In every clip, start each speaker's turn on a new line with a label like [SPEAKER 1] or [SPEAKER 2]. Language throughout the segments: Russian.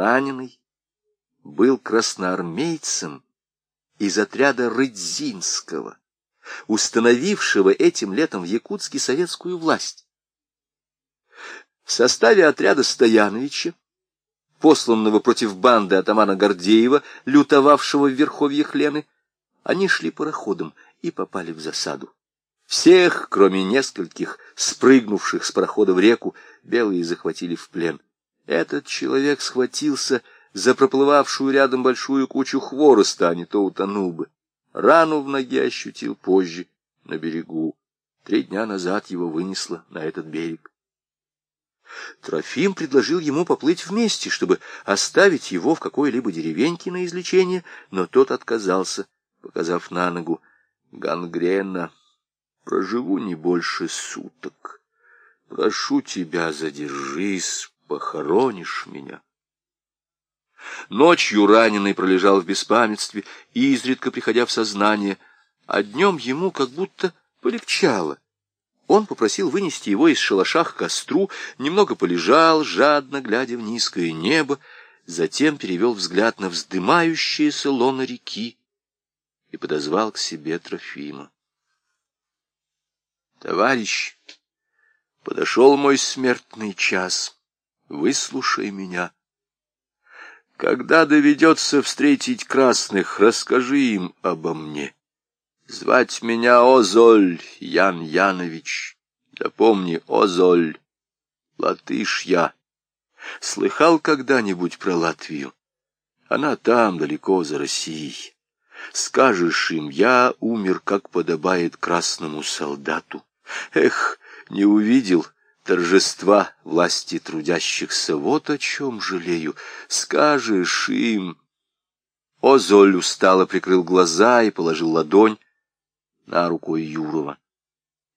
[SPEAKER 1] раненый был красноармейцем из отряда Рыдзинского, установившего этим летом в Якутске советскую власть. В составе отряда Стояновича, посланного против банды атамана Гордеева, лютовавшего в верховьях Лены, они шли пароходом и попали в засаду. Всех, кроме нескольких, спрыгнувших с парохода в реку, белые захватили в плен. Этот человек схватился за проплывавшую рядом большую кучу хвороста, а не то утонул бы. Рану в ноге ощутил позже, на берегу. Три дня назад его вынесло на этот берег. Трофим предложил ему поплыть вместе, чтобы оставить его в какой-либо деревеньке на излечение, но тот отказался, показав на ногу. Гангрена. Проживу не больше суток. Прошу тебя, задержись, похоронишь меня. Ночью раненый пролежал в беспамятстве, изредка приходя в сознание, а днем ему как будто полегчало. Он попросил вынести его из шалаша к костру, немного полежал, жадно глядя в низкое небо, затем перевел взгляд на вздымающиеся лоно реки и подозвал к себе Трофима. «Товарищ, подошел мой смертный час, выслушай меня». Когда доведется встретить красных, расскажи им обо мне. Звать меня Озоль Ян Янович. Да помни, Озоль, латыш я. Слыхал когда-нибудь про Латвию? Она там, далеко за Россией. Скажешь им, я умер, как подобает красному солдату. Эх, не увидел, — торжества власти трудящихся, вот о чем жалею. Скажешь им... Озоль устало прикрыл глаза и положил ладонь на руку Юрова.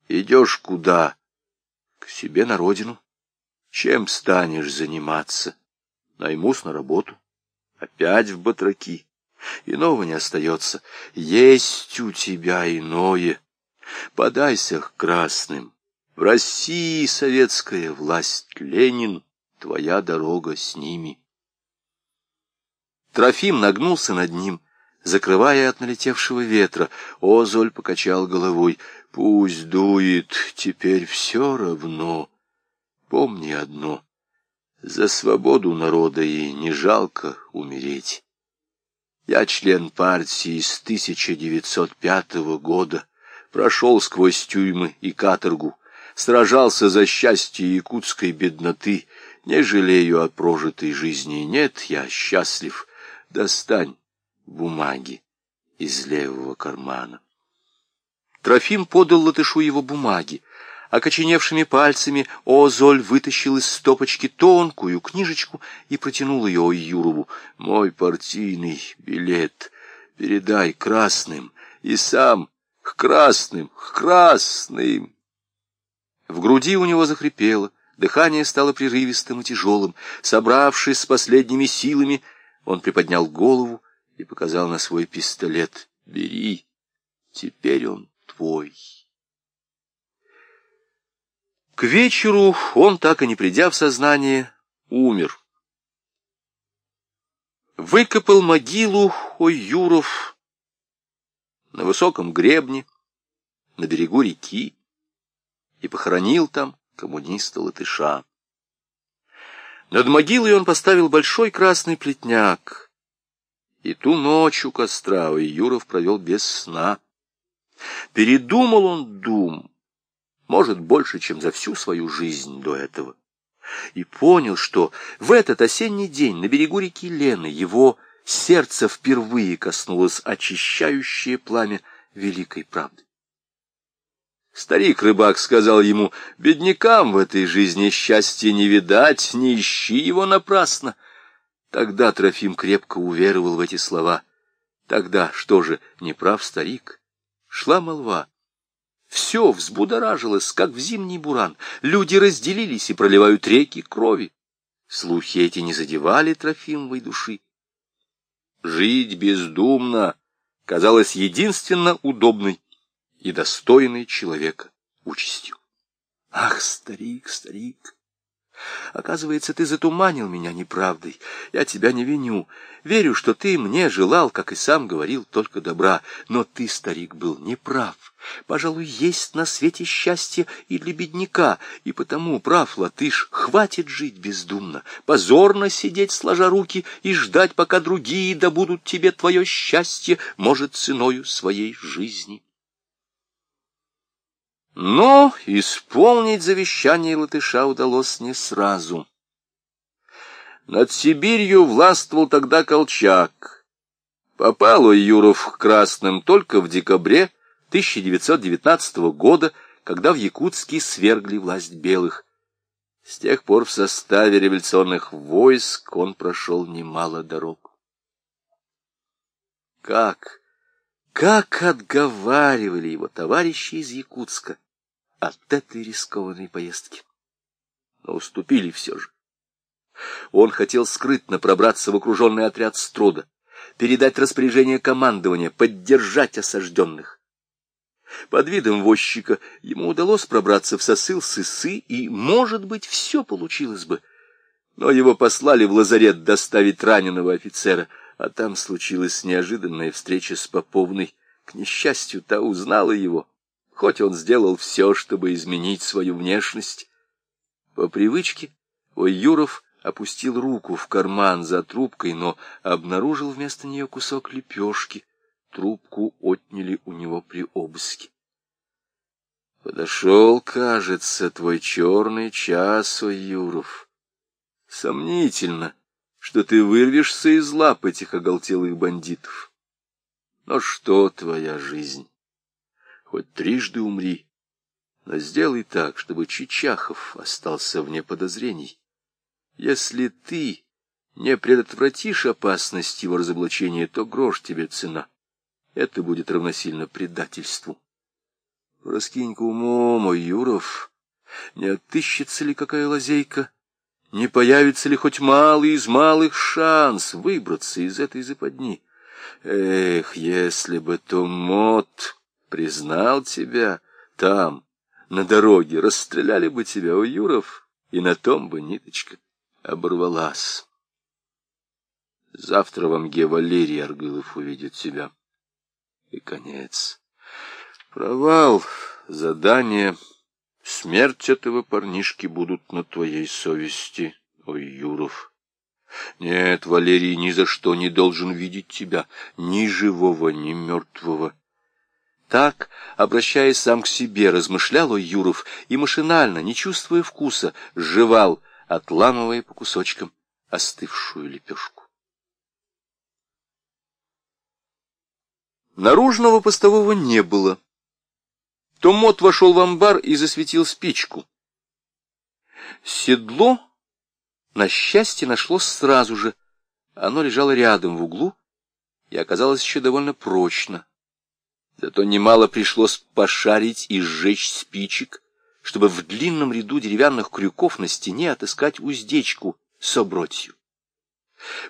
[SPEAKER 1] Идешь куда? К себе на родину. Чем станешь заниматься? Наймусь на работу. Опять в батраки. Иного не остается. Есть у тебя иное. Подайся к красным. В России советская власть, Ленин, твоя дорога с ними. Трофим нагнулся над ним, закрывая от налетевшего ветра. Озоль покачал головой. Пусть дует, теперь все равно. Помни одно. За свободу народа и не жалко умереть. Я член партии с 1905 года, прошел сквозь тюрьмы и каторгу, сражался за счастье якутской бедноты. Не жалею о прожитой жизни. Нет, я счастлив. Достань бумаги из левого кармана. Трофим подал латышу его бумаги. Окоченевшими пальцами Озоль вытащил из стопочки тонкую книжечку и протянул ее Юрову. «Мой партийный билет передай красным, и сам к красным, к красным!» В груди у него захрипело, дыхание стало прерывистым и тяжелым. Собравшись с последними силами, он приподнял голову и показал на свой пистолет. «Бери, теперь он твой». К вечеру он, так и не придя в сознание, умер. Выкопал могилу ой Юров на высоком гребне, на берегу реки и похоронил там коммуниста-латыша. Над могилой он поставил большой красный плетняк, и ту ночь у костра Юров провел без сна. Передумал он дум, может, больше, чем за всю свою жизнь до этого, и понял, что в этот осенний день на берегу реки Лены его сердце впервые коснулось очищающее пламя великой правды. Старик-рыбак сказал ему, «Беднякам в этой жизни счастья не видать, не ищи его напрасно». Тогда Трофим крепко уверовал в эти слова. Тогда, что же, не прав старик? Шла молва. Все взбудоражилось, как в зимний буран. Люди разделились и проливают реки крови. Слухи эти не задевали Трофимовой души. Жить бездумно казалось единственно удобной и достойной человека участью. Ах, старик, старик, Оказывается, ты затуманил меня неправдой. Я тебя не виню. Верю, что ты мне желал, как и сам говорил, только добра. Но ты, старик, был неправ. Пожалуй, есть на свете счастье и для бедняка, и потому, прав, латыш, хватит жить бездумно, позорно сидеть сложа руки и ждать, пока другие добудут тебе твое счастье, может, ценою своей жизни. Но исполнить завещание латыша удалось не сразу. Над Сибирью властвовал тогда Колчак. Попал Юров к красным только в декабре 1919 года, когда в Якутске свергли власть белых. С тех пор в составе революционных войск он прошел немало дорог. Как, как отговаривали его товарищи из Якутска, от этой рискованной поездки. Но уступили все же. Он хотел скрытно пробраться в окруженный отряд Строда, передать распоряжение командования, поддержать осажденных. Под видом возчика ему удалось пробраться в сосыл Сысы, и, может быть, все получилось бы. Но его послали в лазарет доставить раненого офицера, а там случилась неожиданная встреча с Поповной. К несчастью, та узнала его хоть он сделал все, чтобы изменить свою внешность. По привычке Юров опустил руку в карман за трубкой, но обнаружил вместо нее кусок лепешки. Трубку отняли у него при обыске. Подошел, кажется, твой черный час, о Юров. Сомнительно, что ты вырвешься из лап этих оголтелых бандитов. Но что твоя жизнь? Хоть трижды умри, но сделай так, чтобы Чичахов остался вне подозрений. Если ты не предотвратишь опасность его разоблачения, то грош тебе цена. Это будет равносильно предательству. Раскинь-ка умом, Юров, не отыщется ли какая лазейка, не появится ли хоть малый из малых шанс выбраться из этой западни. Эх, если бы то мод признал тебя там, на дороге, расстреляли бы тебя, у Юров, и на том бы ниточка оборвалась. Завтра в Амге Валерий Аргылов увидит тебя. И конец. Провал, задание, смерть этого парнишки будут на твоей совести, ой, Юров. Нет, Валерий ни за что не должен видеть тебя, ни живого, ни мертвого. Так, обращаясь сам к себе, размышлял Юров и машинально, не чувствуя вкуса, жевал, отламывая по кусочкам остывшую лепешку. Наружного постового не было. Томот вошел в амбар и засветил спичку. Седло, на счастье, нашлось сразу же. Оно лежало рядом в углу и оказалось еще довольно прочно. Зато немало пришлось пошарить и сжечь спичек, чтобы в длинном ряду деревянных крюков на стене отыскать уздечку с обротью.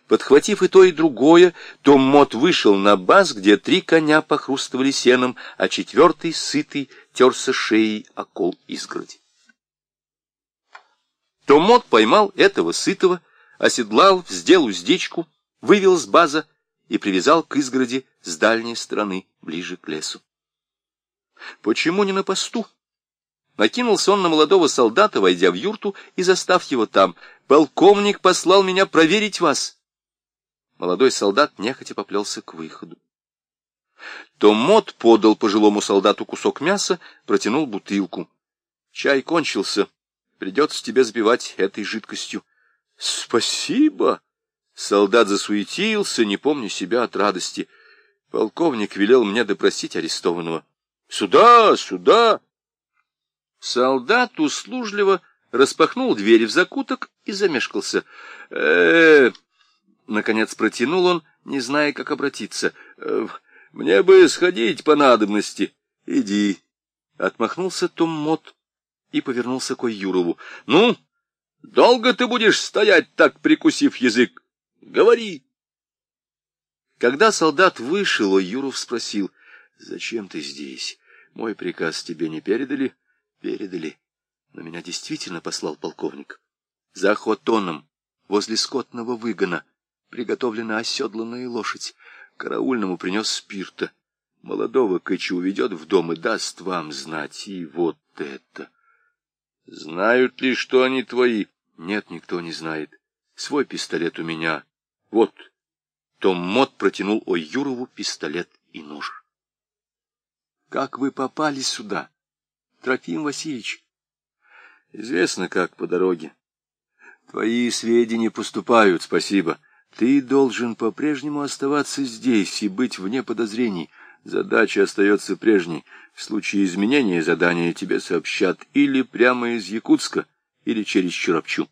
[SPEAKER 1] Подхватив и то, и другое, Том Мот вышел на баз, где три коня похрустывали сеном, а четвертый, сытый, терся шеей окол изгороди. Том Мот поймал этого сытого, оседлал, сделал уздечку, вывел с база и привязал к изгороди с дальней стороны, ближе к лесу. Почему не на посту? Накинулся он на молодого солдата, войдя в юрту и застав его там. «Полковник послал меня проверить вас!» Молодой солдат нехотя поплелся к выходу. Том Мот подал пожилому солдату кусок мяса, протянул бутылку. «Чай кончился. Придется тебе сбивать этой жидкостью». «Спасибо!» Солдат засуетился, не помня себя от радости. Полковник велел мне допросить арестованного. «Сюда, сюда!» Солдат услужливо распахнул дверь в закуток и замешкался. э, -э Наконец протянул он, не зная, как обратиться. «Э, «Мне бы сходить по надобности. Иди». Отмахнулся Том Мот и повернулся к Юрову. «Ну, долго ты будешь стоять так, прикусив язык?» Говори. Когда солдат вышел, Юров спросил, «Зачем ты здесь? Мой приказ тебе не передали?» «Передали. Но меня действительно послал полковник. За Хотоном, возле скотного выгона, приготовлена оседланная лошадь. Караульному принес спирта. Молодого Кыча уведет в дом и даст вам знать. И вот это. Знают ли, что они твои? Нет, никто не знает. Свой пистолет у меня. Вот. Том Мот протянул Ой-Юрову пистолет и нож. Как вы попали сюда, Трофим Васильевич? Известно, как по дороге. Твои сведения поступают, спасибо. Ты должен по-прежнему оставаться здесь и быть вне подозрений. Задача остается прежней. В случае изменения задания тебе сообщат или прямо из Якутска, или через Чурапчу.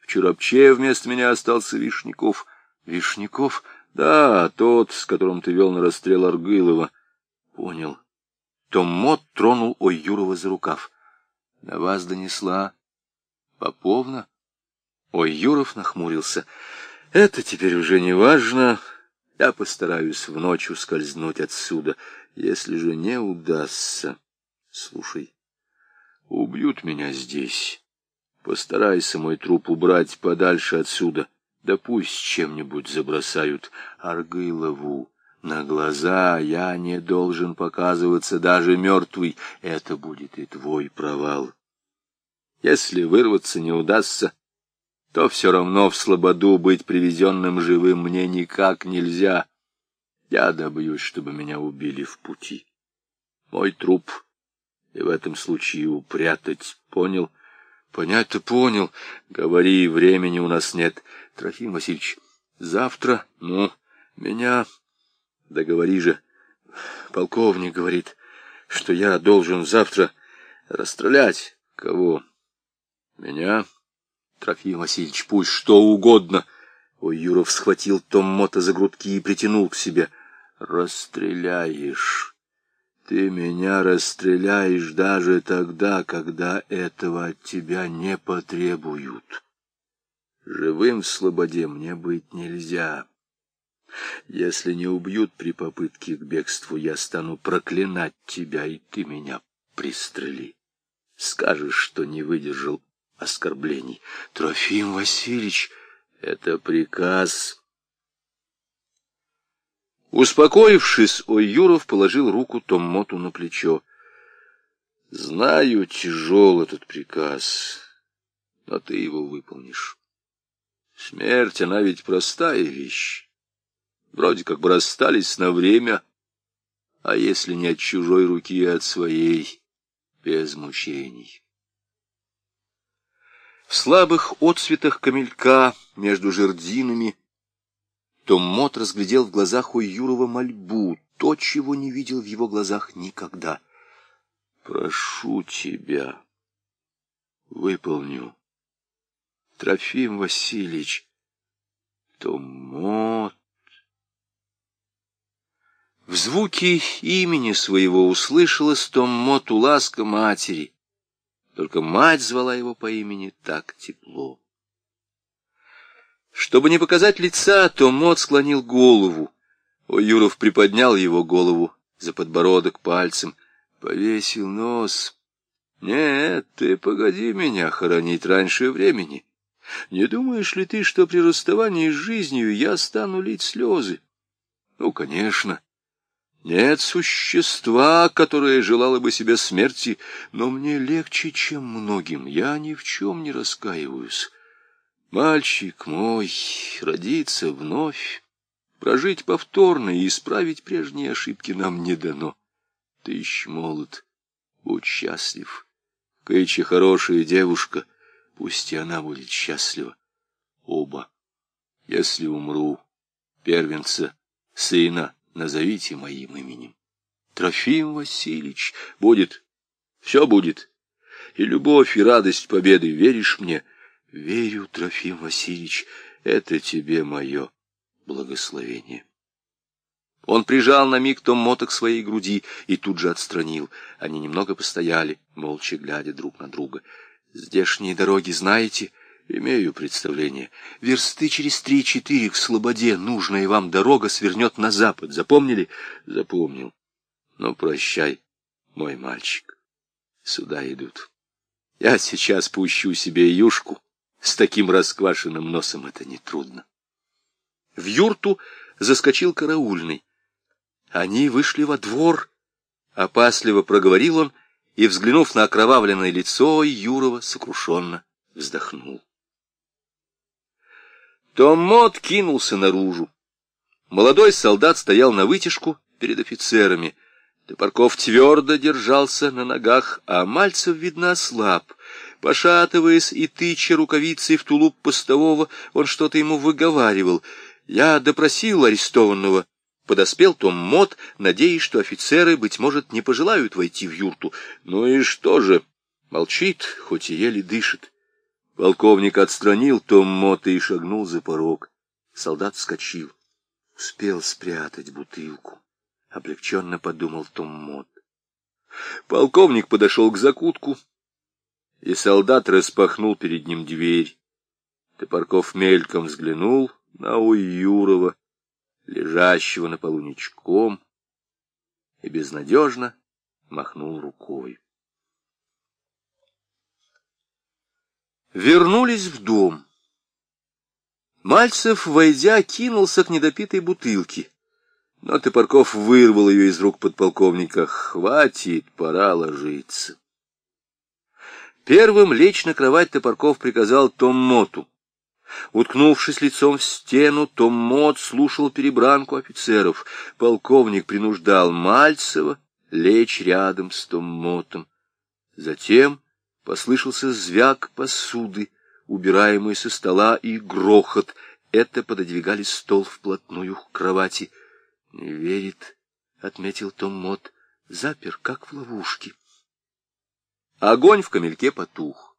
[SPEAKER 1] В Чурапче вместо меня остался Вишняков. Вишняков? Да, тот, с которым ты вел на расстрел Аргылова. Понял. Том Мот тронул Ой Юрова за рукав. На вас донесла Поповна? Ой, Юров нахмурился. Это теперь уже не важно. Я постараюсь в ночь ускользнуть отсюда. Если же не удастся... Слушай, убьют меня здесь. Постарайся мой труп убрать подальше отсюда. Да пусть чем-нибудь забросают Аргылову. На глаза я не должен показываться даже мертвый. Это будет и твой провал. Если вырваться не удастся, то все равно в слободу быть привезенным живым мне никак нельзя. Я добьюсь, чтобы меня убили в пути. Мой труп и в этом случае упрятать, понял? Понять-то понял. Говори, времени у нас нет. Трофим Васильевич, завтра, ну, меня... Договори же. Полковник говорит, что я должен завтра расстрелять. Кого? Меня? Трофим Васильевич, пусть что угодно. Ой, Юров схватил Том Мота за грудки и притянул к себе. Расстреляешь. Ты меня расстреляешь даже тогда, когда этого от тебя не потребуют. Живым в слободе мне быть нельзя. Если не убьют при попытке к бегству, я стану проклинать тебя, и ты меня пристрели. Скажешь, что не выдержал оскорблений. Трофим Васильевич, это приказ. Успокоившись, Ой-Юров положил руку Томмоту на плечо. Знаю, тяжел этот приказ, но ты его выполнишь. Смерть, она ведь простая вещь. Вроде как бы расстались на время, а если не от чужой руки, а от своей, без мучений. В слабых отсветах камелька между жердинами Том Мот разглядел в глазах у Юрова мольбу, то, чего не видел в его глазах никогда. «Прошу тебя, выполню. Трофим Васильевич, Том Мот...» В звуке имени своего услышалась Том Моту ласка матери, только мать звала его по имени так тепло. Чтобы не показать лица, то Мот склонил голову. О, Юров приподнял его голову за подбородок пальцем, повесил нос. «Нет, ты погоди меня хоронить раньше времени. Не думаешь ли ты, что при расставании с жизнью я стану лить слезы? Ну, конечно, нет существа, которое желало бы себе смерти, но мне легче, чем многим. Я ни в чем не раскаиваюсь. Мальчик мой, родиться вновь, прожить повторно и исправить прежние ошибки нам не дано. Ты еще молод, будь счастлив. Кэйчи хорошая девушка, пусть и она будет счастлива. Оба. Если умру, первенца, сына, назовите моим именем. Трофим Васильевич, будет, все будет. И любовь, и радость победы, веришь мне? Верю, Трофим Васильевич, это тебе мое благословение. Он прижал на миг Том Мота к своей груди и тут же отстранил. Они немного постояли, молча глядя друг на друга. «Здешние дороги знаете?» Имею представление. Версты через три-четыре к Слободе нужная вам дорога свернет на запад. Запомнили? Запомнил. Ну, прощай, мой мальчик. Сюда идут. Я сейчас пущу себе юшку, С таким расквашенным носом это нетрудно. В юрту заскочил караульный. Они вышли во двор. Опасливо проговорил он, и, взглянув на окровавленное лицо, Юрова сокрушенно вздохнул. Том Мот кинулся наружу. Молодой солдат стоял на вытяжку перед офицерами. Топорков твердо держался на ногах, а Мальцев, видно, ослаб. Пошатываясь и тыча рукавицей в тулуп постового, он что-то ему выговаривал. Я допросил арестованного. Подоспел Том Мот, надеясь, что офицеры, быть может, не пожелают войти в юрту. Ну и что же? Молчит, хоть и еле дышит. Полковник отстранил Том Мота и шагнул за порог. Солдат вскочил. Успел спрятать бутылку. Облегченно подумал Том Мот. Полковник подошел к закутку, и солдат распахнул перед ним дверь. Топорков мельком взглянул на Уюрова, лежащего на полу ничком, и безнадежно махнул рукой. Вернулись в дом. Мальцев, войдя, кинулся к недопитой бутылке. Но Топорков вырвал ее из рук подполковника. «Хватит, пора ложиться». Первым лечь на кровать Топорков приказал Том Моту. Уткнувшись лицом в стену, Том Мот слушал перебранку офицеров. Полковник принуждал Мальцева лечь рядом с Том Мотом. Затем Послышался звяк посуды, убираемый со стола, и грохот. Это пододвигали стол вплотную к кровати. «Не верит», — отметил Том Мот, — «запер, как в ловушке». Огонь в камельке потух.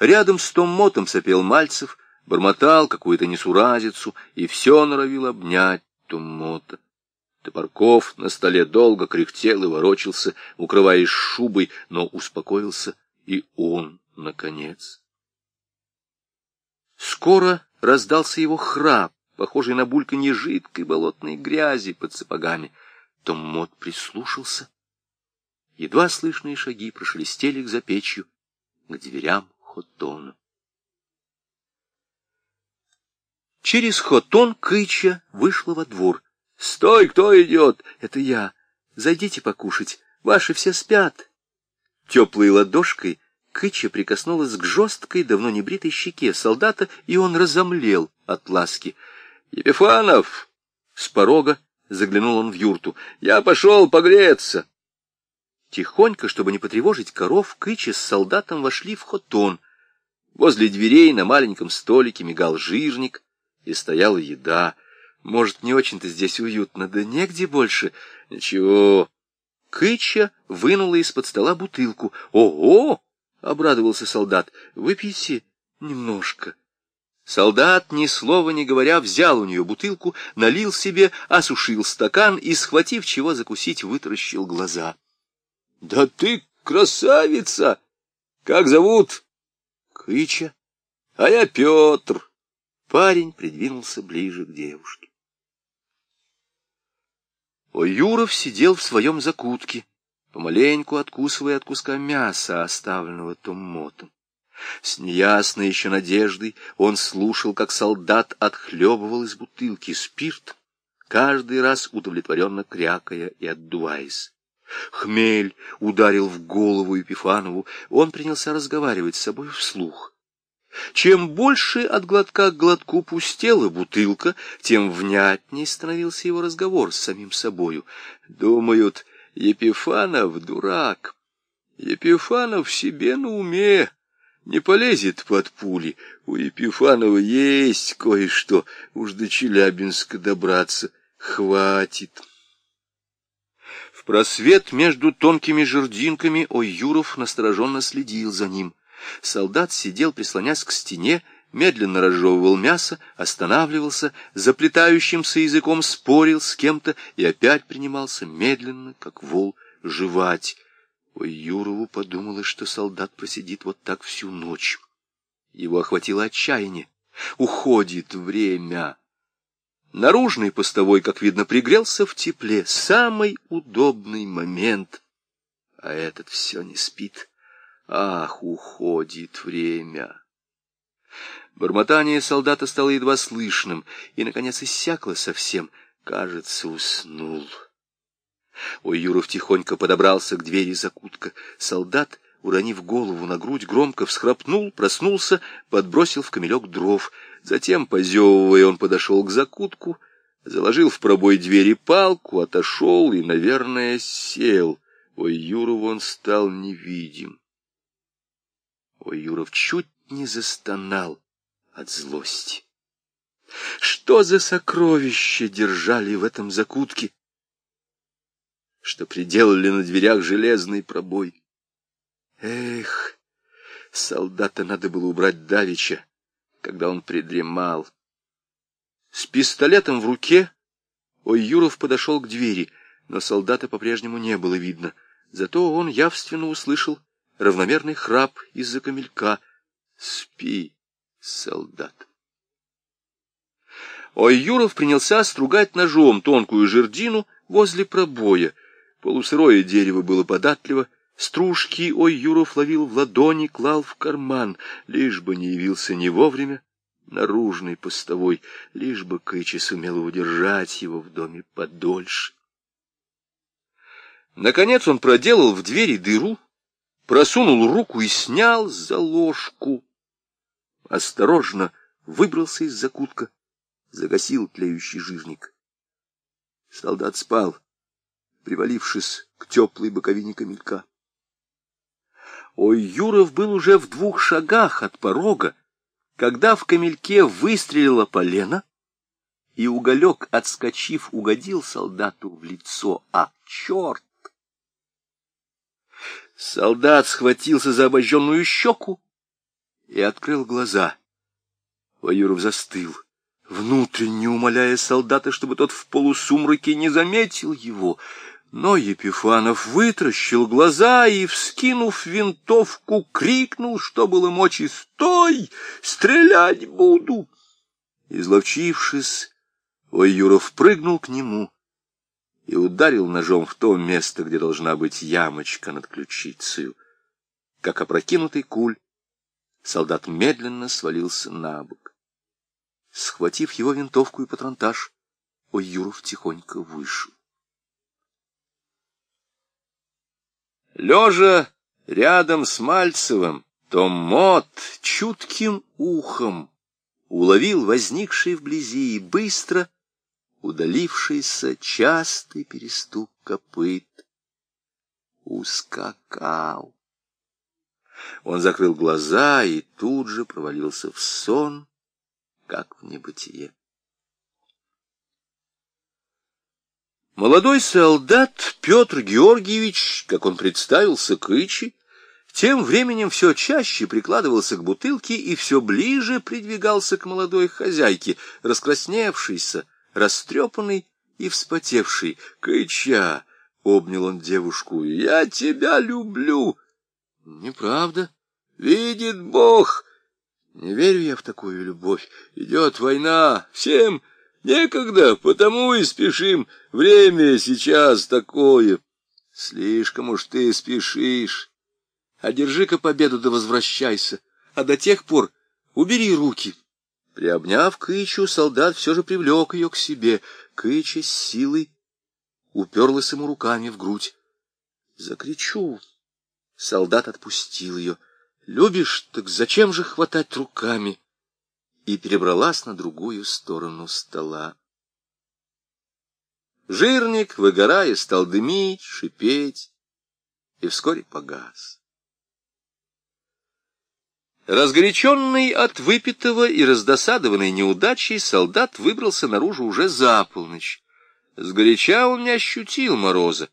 [SPEAKER 1] Рядом с Том Мотом сопел Мальцев, бормотал какую-то несуразицу и все норовил обнять Том Мота. Топорков на столе долго кряхтел и ворочался, укрываясь шубой, но успокоился и он, наконец. Скоро раздался его храп, похожий на бульканье жидкой болотной грязи под сапогами. Том Мот прислушался. Едва слышные шаги прошелестели к запечью, к дверям Хотона. Через Хотон Кыча вышла во двор. «Стой, кто идет?» «Это я. Зайдите покушать. Ваши все спят». Теплой ладошкой Кыча прикоснулась к жесткой, давно не бритой щеке солдата, и он разомлел от ласки. «Епифанов!» С порога заглянул он в юрту. «Я пошел погреться!» Тихонько, чтобы не потревожить коров, Кыча с солдатом вошли в хотон. Возле дверей на маленьком столике мигал жирник, и стояла еда. Может, не очень-то здесь уютно, да негде больше. Ничего, Кыча вынула из-под стола бутылку. «Ого!» — обрадовался солдат. «Выпейте немножко». Солдат, ни слова не говоря, взял у нее бутылку, налил себе, осушил стакан и, схватив чего закусить, вытаращил глаза. — Да ты красавица! Как зовут? — Кыча. — А я Петр. Парень придвинулся ближе к девушке. Юров сидел в своем закутке, помаленьку откусывая от куска мяса, оставленного Томмотом. С неясной еще надеждой он слушал, как солдат отхлебывал из бутылки спирт, каждый раз удовлетворенно крякая и отдуваясь. Хмель ударил в голову Епифанову, он принялся разговаривать с собой вслух. Чем больше от глотка к глотку пустела бутылка, тем внятней становился его разговор с самим собою. Думают, Епифанов дурак. Епифанов себе на уме, не полезет под пули. У Епифанова есть кое-что, уж до Челябинска добраться хватит. В просвет между тонкими жердинками Ойюров настороженно следил за ним — Солдат сидел, прислонясь к стене, медленно разжевывал мясо, останавливался, заплетающимся языком спорил с кем-то и опять принимался медленно, как вол, жевать. Ой, Юрову подумалось, что солдат просидит вот так всю ночь. Его охватило отчаяние. Уходит время. Наружный постовой, как видно, пригрелся в тепле. Самый удобный момент. А этот все не спит. Ах, уходит время! Бормотание солдата стало едва слышным и, наконец, иссякло совсем. Кажется, уснул. Ой, Юров тихонько подобрался к двери закутка. Солдат, уронив голову на грудь, громко всхрапнул, проснулся, подбросил в камелек дров. Затем, позевывая, он подошел к закутку, заложил в пробой двери палку, отошел и, наверное, сел. Ой, Юров он стал невидим. Ой, Юров чуть не застонал от злости. Что за сокровища держали в этом закутке? Что приделали на дверях железный пробой? Эх, солдата надо было убрать давеча, когда он придремал. С пистолетом в руке Ой Юров подошел к двери, но солдата по-прежнему не было видно. Зато он явственно услышал равномерный храп из-за камелька. «Спи!» солдат. Ой, Юров принялся стругать ножом тонкую жердину возле пробоя. Полусырое дерево было податливо, стружки Ой, Юров ловил в ладони, клал в карман, лишь бы не явился не вовремя наружный постовой, лишь бы Кычи сумела удержать его в доме подольше. Наконец он проделал в двери дыру, просунул руку и снял заложку осторожно выбрался из закутка, загасил тлеющий жирник. Солдат спал, привалившись к теплой боковине камелька. Ой, Юров был уже в двух шагах от порога, когда в камельке выстрелила полена, и уголек, отскочив, угодил солдату в лицо. А, черт! Солдат схватился за обожженную щеку, и открыл глаза. Воюров застыл, внутренне умоляя солдата, чтобы тот в полусумраке не заметил его. Но Епифанов вытращил глаза и, вскинув винтовку, крикнул, что было мочи, «Стой! Стрелять буду!» Изловчившись, Ой-Юров прыгнул к нему и ударил ножом в то место, где должна быть ямочка над ключицей. Как опрокинутый куль, солдат медленно свалился на бок. Схватив его винтовку и патронтаж, Оюров тихонько вышел. Лежа рядом с Мальцевым, Том Мот чутким ухом уловил возникший вблизи и быстро удалившийся частый перестук копыт. Ускакал. Он закрыл глаза и тут же провалился в сон, как в небытие. Молодой солдат Петр Георгиевич, как он представился Кычи, тем временем все чаще прикладывался к бутылке и все ближе придвигался к молодой хозяйке, раскрасневшейся, растрепанной и вспотевшей. «Кыча!» — обнял он девушку. «Я тебя люблю!» Неправда. Видит Бог. Не верю я в такую любовь. Идет война. Всем некогда, потому и спешим. Время сейчас такое. Слишком уж ты спешишь. Одержи-ка победу да возвращайся. А до тех пор убери руки. Приобняв Кычу, солдат все же привлек ее к себе. Кыча с силой уперлась ему руками в грудь. Закричу. Солдат отпустил ее. «Любишь, так зачем же хватать руками?» И перебралась на другую сторону стола. Жирник, выгорая, стал дымить, шипеть, и вскоре погас. Разгоряченный от выпитого и раздосадованной неудачей, солдат выбрался наружу уже за полночь. Сгоряча он не ощутил мороза.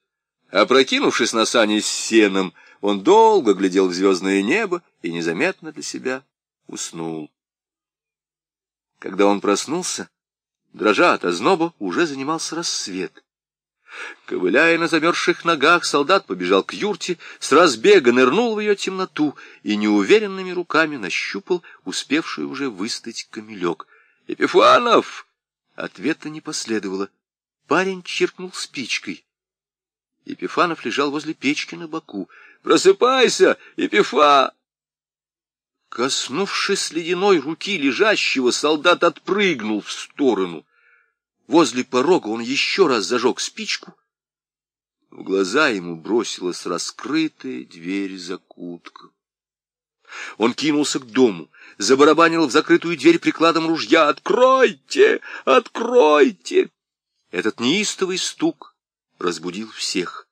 [SPEAKER 1] Опрокинувшись на сани с сеном, он долго глядел в звездное небо и незаметно для себя уснул. Когда он проснулся, дрожа от озноба, уже занимался рассвет. Ковыляя на замерзших ногах, солдат побежал к юрте, с разбега нырнул в ее темноту и неуверенными руками нащупал успевший уже выстать камелек. «Епифанов!» Ответа не последовало. Парень чиркнул спичкой. Епифанов лежал возле печки на боку. «Просыпайся, Епифа!» Коснувшись ледяной руки лежащего, солдат отпрыгнул в сторону. Возле порога он еще раз зажег спичку. В глаза ему бросилась раскрытая дверь закутка. Он кинулся к дому, забарабанил в закрытую дверь прикладом ружья. «Откройте! Откройте!» Этот неистовый стук разбудил всех.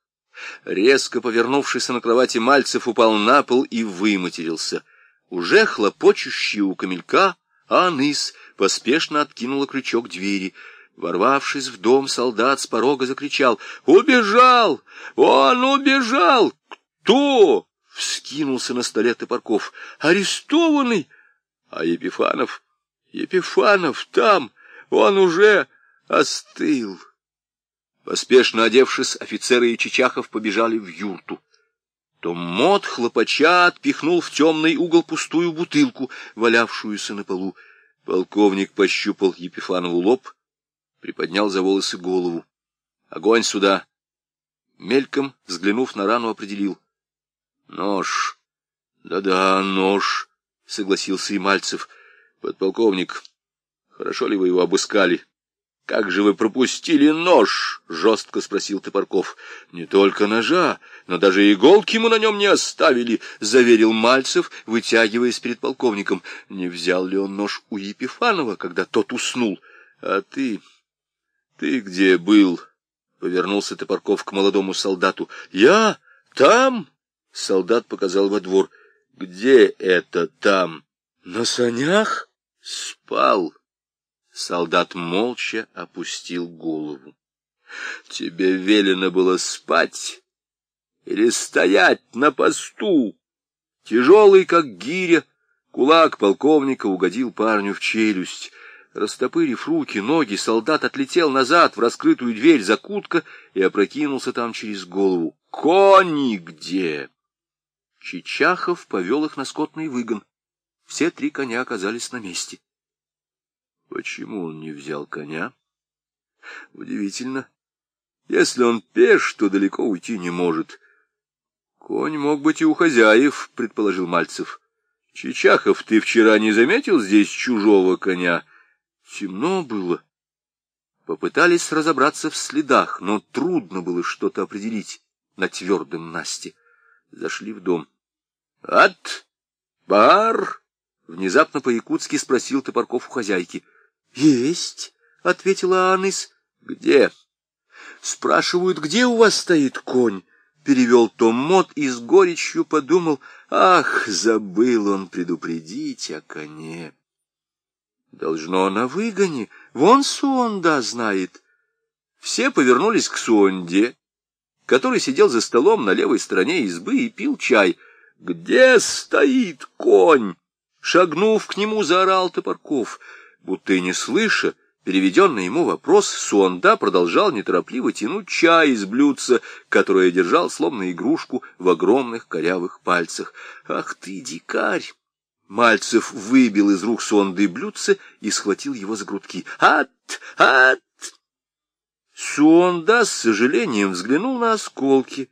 [SPEAKER 1] Резко повернувшись на кровати, Мальцев упал на пол и выматерился. Уже хлопочущий у камелька, Аныс поспешно откинула крючок двери. Ворвавшись в дом, солдат с порога закричал «Убежал! Он убежал! Кто?» Вскинулся на столе Топорков. «Арестованный!» А Епифанов? Епифанов там! Он уже остыл. Поспешно одевшись, офицеры и Чичахов побежали в юрту. Том мод, хлопача, отпихнул в темный угол пустую бутылку, валявшуюся на полу. Полковник пощупал Епифанову лоб, приподнял за волосы голову. «Огонь сюда!» Мельком, взглянув на рану, определил. «Нож! Да-да, нож!» — согласился и Мальцев. «Подполковник, хорошо ли вы его обыскали?» «Как же вы пропустили нож?» — жестко спросил Топорков. «Не только ножа, но даже иголки мы на нем не оставили», — заверил Мальцев, вытягиваясь перед полковником. «Не взял ли он нож у Епифанова, когда тот уснул? А ты... ты где был?» — повернулся Топорков к молодому солдату. «Я? Там?» — солдат показал во двор. «Где это там?» «На санях?» «Спал». Солдат молча опустил голову. Тебе велено было спать или стоять на посту. Тяжелый, как гиря, кулак полковника угодил парню в челюсть. Растопырив руки, ноги, солдат отлетел назад в раскрытую дверь закутка и опрокинулся там через голову. «Кони где?» Чичахов повел их на скотный выгон. Все три коня оказались на месте. Почему он не взял коня? Удивительно. Если он пеш, то далеко уйти не может. Конь мог быть и у хозяев, предположил Мальцев. Чичахов, ты вчера не заметил здесь чужого коня? Темно было. Попытались разобраться в следах, но трудно было что-то определить на твердом Насте. Зашли в дом. — От бар? — внезапно по-якутски спросил Топорков у хозяйки. — Есть, — ответила Анис. — Где? — Спрашивают, где у вас стоит конь? Перевел Том Мот и с горечью подумал, ах, забыл он предупредить о коне. Должно на выгоне, вон Суонда знает. Все повернулись к Суонде, который сидел за столом на левой стороне избы и пил чай. «Где стоит конь?» Шагнув к нему, заорал Топорков — Будто и не слыша, переведенный ему вопрос, Суонда продолжал неторопливо тянуть чай из блюдца, которое держал словно игрушку в огромных корявых пальцах. «Ах ты, дикарь!» Мальцев выбил из рук Суонды блюдце и схватил его за грудки. «Ат! Ат!» Суонда с сожалением взглянул на осколки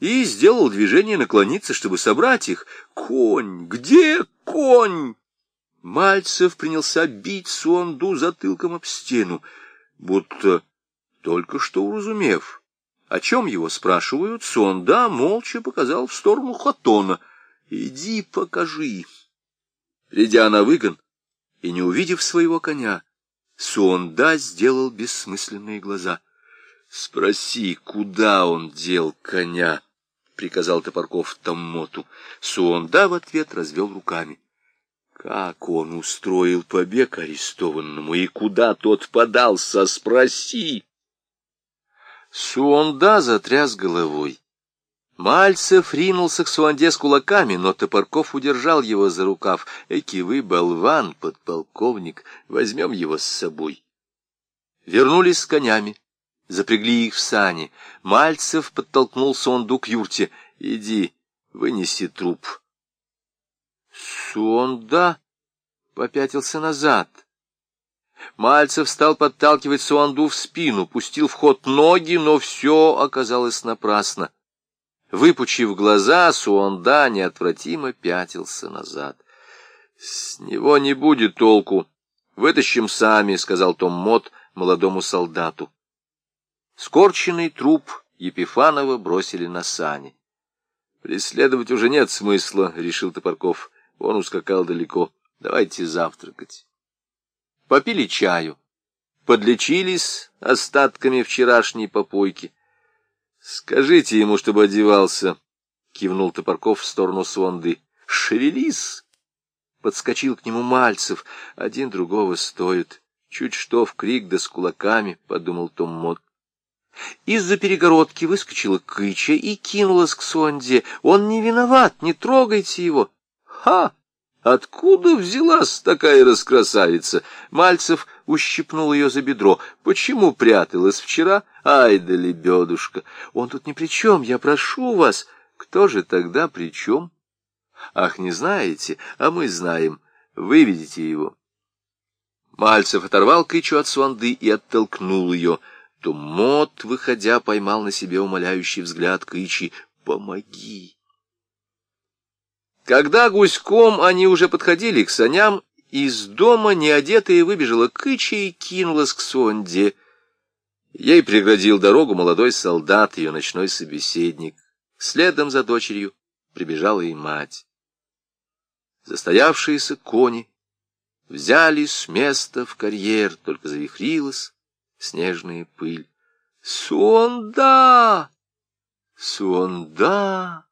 [SPEAKER 1] и сделал движение наклониться, чтобы собрать их. «Конь! Где конь?» Мальцев принялся бить Суанду затылком об стену, будто только что уразумев, о чем его спрашивают, Суанда молча показал в сторону Хатона. «Иди покажи». Придя на выгон и не увидев своего коня, Суонда сделал бессмысленные глаза. «Спроси, куда он дел коня?» — приказал Топорков Томмоту. Суонда в ответ развел руками. Как он устроил побег арестованному и куда тот подался, спроси. Суонда затряс головой. Мальцев ринулся к Суанде с кулаками, но Топорков удержал его за рукав. Эки вы, болван, подполковник, возьмем его с собой. Вернулись с конями, запрягли их в сани. Мальцев подтолкнул Суанду к юрте. «Иди, вынеси труп». Суонда попятился назад. Мальцев стал подталкивать Суанду в спину, пустил в ход ноги, но все оказалось напрасно. Выпучив глаза, Суонда неотвратимо пятился назад. С него не будет толку. Вытащим сами, — сказал Том Мот молодому солдату. Скорченный труп Епифанова бросили на сани. Преследовать уже нет смысла, — решил Топорков. Он ускакал далеко. Давайте завтракать. Попили чаю, подлечились остатками вчерашней попойки. Скажите ему, чтобы одевался, — кивнул Топорков в сторону Суанды. Шевелись! Подскочил к нему Мальцев. Один другого стоит. Чуть что в крик да с кулаками, — подумал Том Мот. Из-за перегородки выскочила Кыча и кинулась к Сонде. Он не виноват, не трогайте его. Ха! Откуда взялась такая раскрасавица? Мальцев ущипнул ее за бедро. Почему пряталась вчера? Ай да лебедушка! Он тут ни при чем, я прошу вас. Кто же тогда при чем? Ах, не знаете, а мы знаем. Выведите его. Мальцев оторвал Кычу от Суанды и оттолкнул ее то выходя, поймал на себе умоляющий взгляд Кычи «Помоги!». Когда гуськом они уже подходили к саням, из дома неодетая выбежала Кыча и кинулась к Сонде. Ей преградил дорогу молодой солдат, ее ночной собеседник. Следом за дочерью прибежала и мать. Застоявшиеся кони взяли с места в карьер, только завихрилась снежная пыль. Суонда! Суонда!